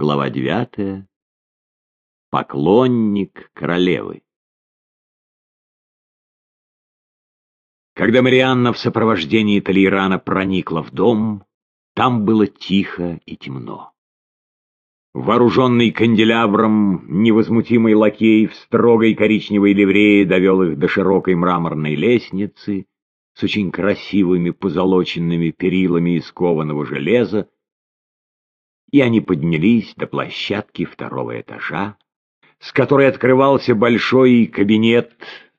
Глава девятая. Поклонник королевы. Когда Марианна в сопровождении Толейрана проникла в дом, там было тихо и темно. Вооруженный канделябром, невозмутимый лакей в строгой коричневой ливрее довел их до широкой мраморной лестницы с очень красивыми позолоченными перилами из кованого железа, и они поднялись до площадки второго этажа, с которой открывался большой кабинет,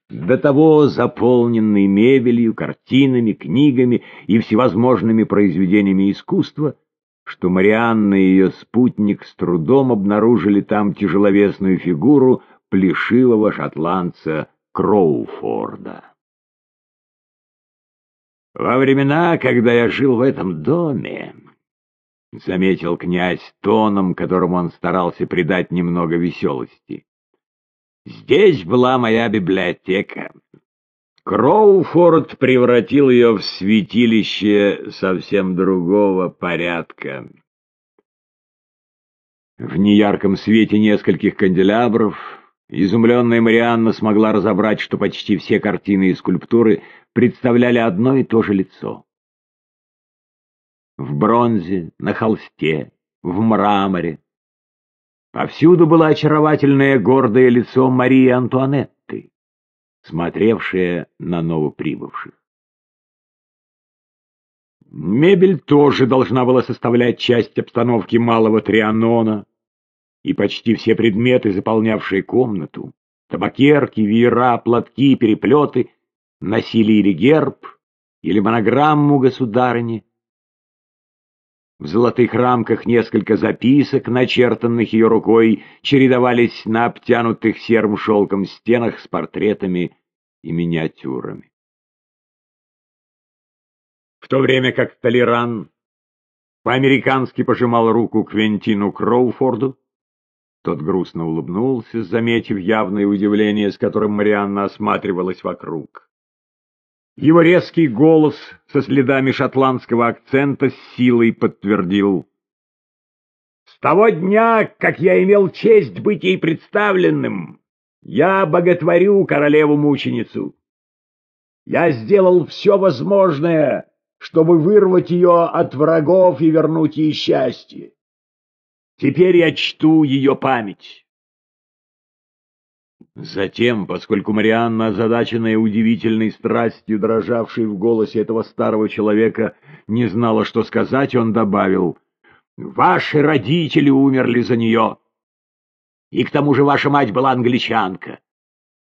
до того заполненный мебелью, картинами, книгами и всевозможными произведениями искусства, что Марианна и ее спутник с трудом обнаружили там тяжеловесную фигуру плешивого шотландца Кроуфорда. Во времена, когда я жил в этом доме, — заметил князь тоном, которому он старался придать немного веселости. «Здесь была моя библиотека. Кроуфорд превратил ее в святилище совсем другого порядка». В неярком свете нескольких канделябров изумленная Марианна смогла разобрать, что почти все картины и скульптуры представляли одно и то же лицо в бронзе, на холсте, в мраморе. Повсюду было очаровательное гордое лицо Марии Антуанетты, смотревшее на новоприбывших. Мебель тоже должна была составлять часть обстановки малого Трианона, и почти все предметы, заполнявшие комнату, табакерки, веера, платки, переплеты, носили или герб, или монограмму государыни, в золотых рамках несколько записок, начертанных ее рукой, чередовались на обтянутых серым шелком стенах с портретами и миниатюрами. В то время как Толеран по-американски пожимал руку Квентину Кроуфорду, тот грустно улыбнулся, заметив явное удивление, с которым Марианна осматривалась вокруг. Его резкий голос со следами шотландского акцента с силой подтвердил. «С того дня, как я имел честь быть ей представленным, я боготворю королеву-мученицу. Я сделал все возможное, чтобы вырвать ее от врагов и вернуть ей счастье. Теперь я чту ее память». Затем, поскольку Марианна, озадаченная удивительной страстью, дрожавшей в голосе этого старого человека, не знала, что сказать, он добавил, «Ваши родители умерли за нее, и к тому же ваша мать была англичанка.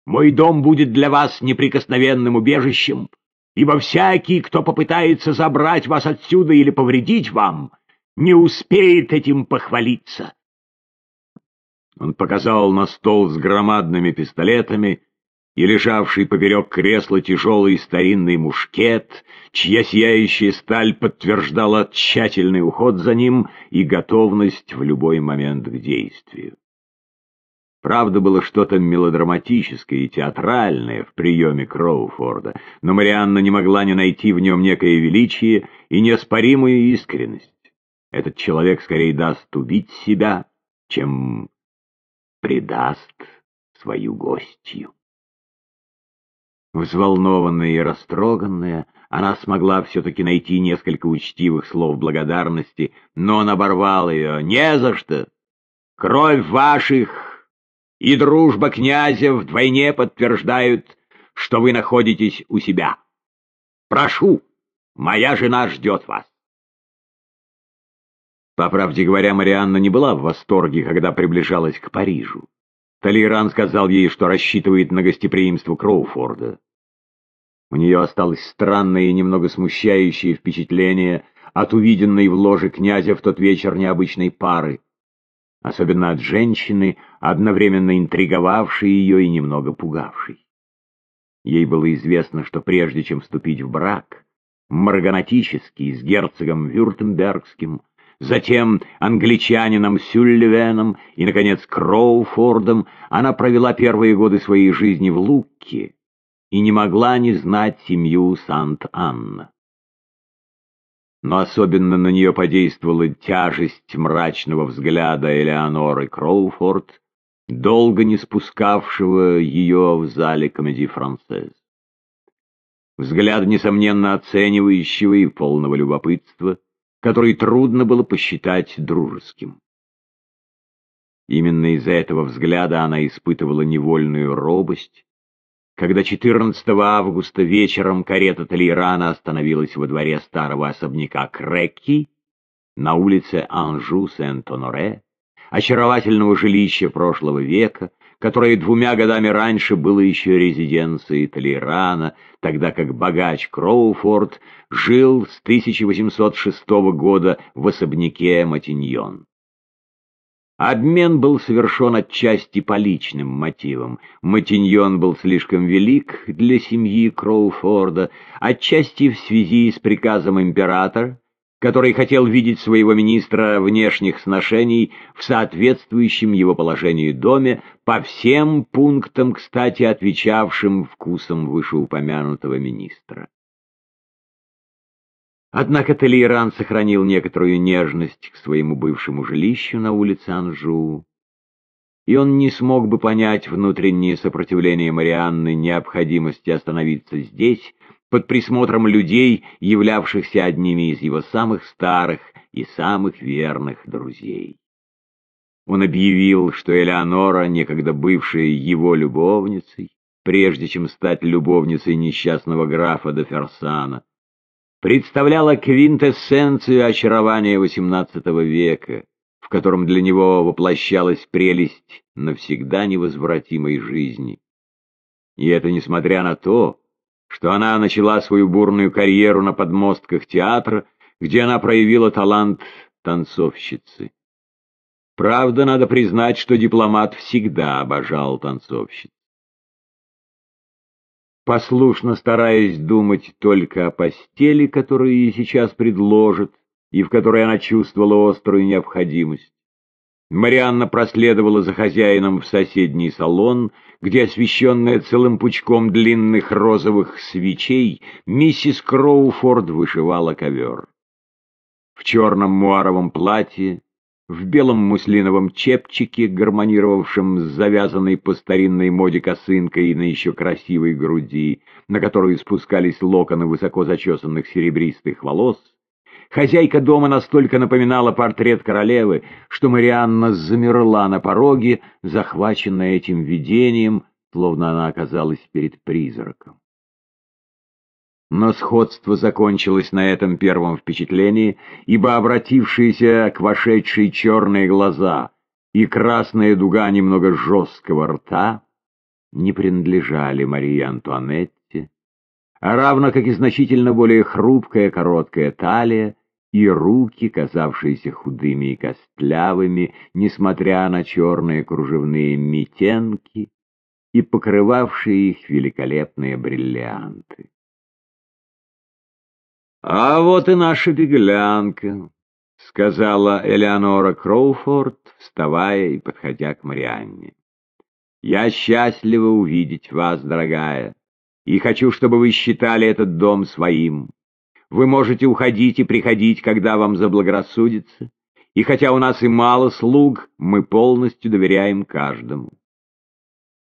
Мой дом будет для вас неприкосновенным убежищем, ибо всякий, кто попытается забрать вас отсюда или повредить вам, не успеет этим похвалиться». Он показал на стол с громадными пистолетами и лежавший поперек кресла тяжелый старинный мушкет, чья сияющая сталь подтверждала тщательный уход за ним и готовность в любой момент к действию. Правда, было что-то мелодраматическое и театральное в приеме Кроуфорда, но Марианна не могла не найти в нем некое величие и неоспоримую искренность. Этот человек скорее даст убить себя, чем предаст свою гостью. Взволнованная и растроганная, она смогла все-таки найти несколько учтивых слов благодарности, но он оборвал ее. «Не за что! Кровь ваших и дружба князя вдвойне подтверждают, что вы находитесь у себя. Прошу, моя жена ждет вас». По правде говоря, Марианна не была в восторге, когда приближалась к Парижу. Толейран сказал ей, что рассчитывает на гостеприимство Кроуфорда. У нее осталось странное и немного смущающее впечатление от увиденной в ложе князя в тот вечер необычной пары, особенно от женщины, одновременно интриговавшей ее и немного пугавшей. Ей было известно, что прежде чем вступить в брак, марганатический с герцогом Вюртембергским, затем англичанином Сюльвеном и, наконец, Кроуфордом, она провела первые годы своей жизни в Лукке и не могла не знать семью Сант-Анна. но особенно на нее подействовала тяжесть мрачного взгляда Элеоноры Кроуфорд, долго не спускавшего ее в зале комедии «Францез». Взгляд, несомненно, оценивающего и полного любопытства, который трудно было посчитать дружеским. Именно из-за этого взгляда она испытывала невольную робость, когда 14 августа вечером карета Толейрана остановилась во дворе старого особняка Крекки на улице Анжу-Сент-Оноре, очаровательного жилища прошлого века, которое двумя годами раньше было еще резиденцией Толейрана, тогда как богач Кроуфорд жил с 1806 года в особняке Матиньон. Обмен был совершен отчасти по личным мотивам. Матиньон был слишком велик для семьи Кроуфорда, отчасти в связи с приказом императора, который хотел видеть своего министра внешних сношений в соответствующем его положению доме по всем пунктам, кстати, отвечавшим вкусам вышеупомянутого министра. Однако Толейран сохранил некоторую нежность к своему бывшему жилищу на улице Анжу, и он не смог бы понять внутреннее сопротивление Марианны необходимости остановиться здесь, под присмотром людей, являвшихся одними из его самых старых и самых верных друзей. Он объявил, что Элеонора, некогда бывшая его любовницей, прежде чем стать любовницей несчастного графа де Ферсана, представляла квинтэссенцию очарования XVIII века, в котором для него воплощалась прелесть навсегда невозвратимой жизни. И это несмотря на то, что она начала свою бурную карьеру на подмостках театра, где она проявила талант танцовщицы. Правда, надо признать, что дипломат всегда обожал танцовщиц. Послушно стараясь думать только о постели, которую ей сейчас предложат, и в которой она чувствовала острую необходимость, Марианна проследовала за хозяином в соседний салон, где, освещенная целым пучком длинных розовых свечей, миссис Кроуфорд вышивала ковер. В черном муаровом платье, в белом муслиновом чепчике, гармонировавшем с завязанной по старинной моде косынкой на еще красивой груди, на которую спускались локоны высоко зачесанных серебристых волос, Хозяйка дома настолько напоминала портрет королевы, что Марианна замерла на пороге, захваченная этим видением, словно она оказалась перед призраком. Но сходство закончилось на этом первом впечатлении, ибо обратившиеся к вошедшей черные глаза и красная дуга немного жесткого рта не принадлежали Марии Антуанетте, а равно как и значительно более хрупкая короткая талия, и руки, казавшиеся худыми и костлявыми, несмотря на черные кружевные метенки и покрывавшие их великолепные бриллианты. «А вот и наша беглянка», — сказала Элеонора Кроуфорд, вставая и подходя к Марианне. «Я счастлива увидеть вас, дорогая, и хочу, чтобы вы считали этот дом своим». Вы можете уходить и приходить, когда вам заблагорассудится, и хотя у нас и мало слуг, мы полностью доверяем каждому.